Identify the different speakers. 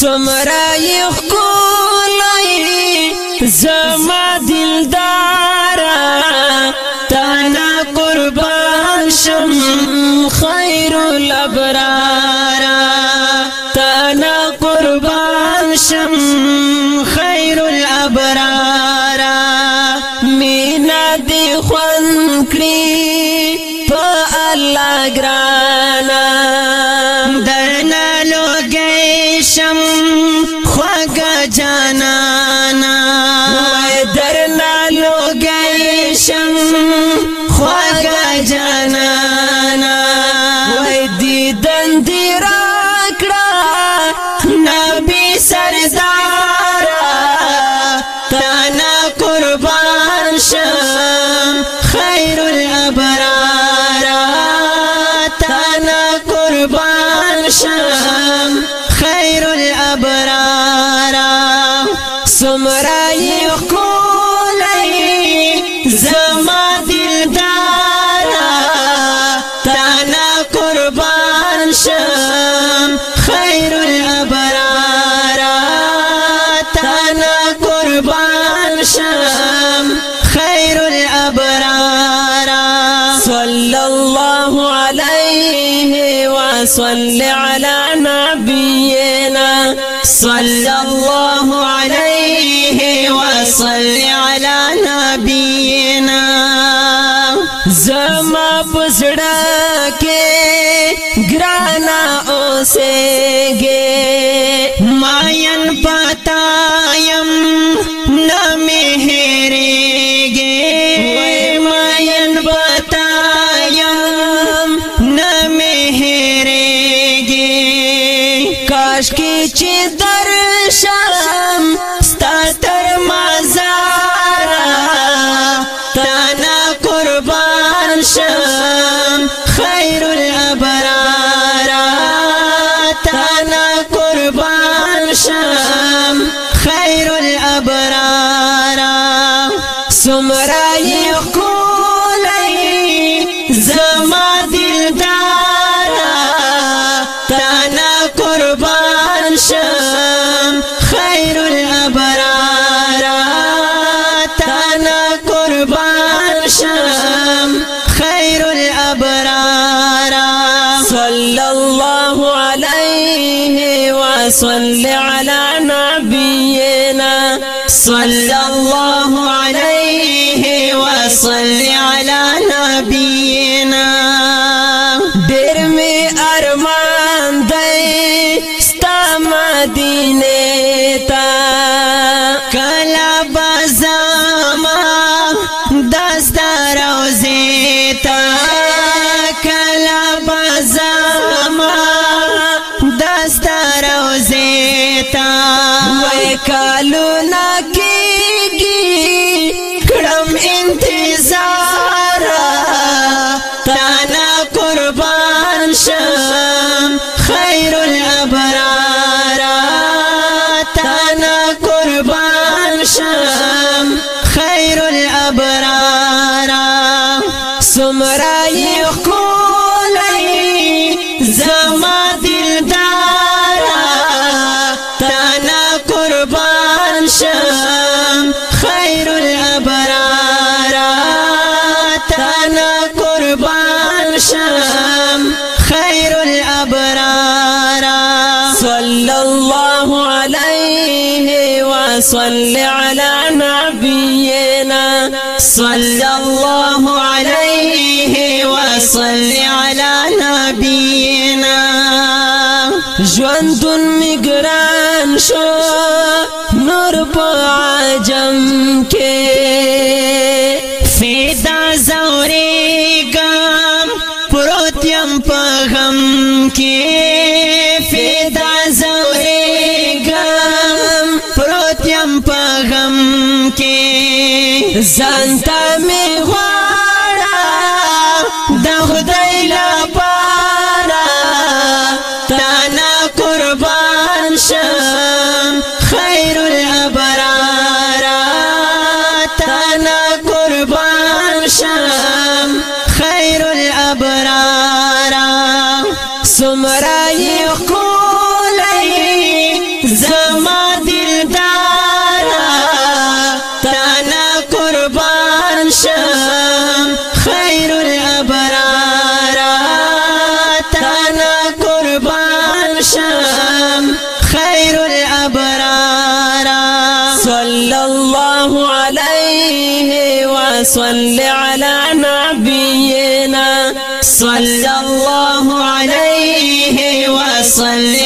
Speaker 1: سمرای خولای زما دلدارا تانا قربان شم خیر الابرارا تانا قربان شم خیر الابرارا مینا دی خوان کری پا اللہ گرانا جانانا وای در لالو گیشم خواگا جانانا وای دیدن دی راکڑا نبی سردارا تانا قربان شم خیر الابرار خدای خولای زما دلدارا تانا قربان شم خیر الابرارا تانا قربان شم خیر الابرارا صلی الله علیه وصل علی نبینا صلى الله عليه عليه وصل على نبينا زما پسڑا کې گرانا اوسېږي ماین پتا يم نامه هېرېږي ماین پتا يم نامه هېرېږي کاش کې چې درشم صل على نبينا صلى الله عليه وصل على نبينا ډېر مې ارمان دی ستا مدینه ته صل على نبينا صلى الله عليه وصل على نبينا جند مقران شو نور بعجم كي کې فدا زوري قام بروت يم په غم کې زانتا می غواړه د خدای لپاره تانا قربان شم خیر الابرار تانا قربان شم خیر الابرار سمرای خولای زمان شم خیر الابرار تانا قربان شم خیر الابرار صلی الله عليه و على نبينا صلى الله عليه و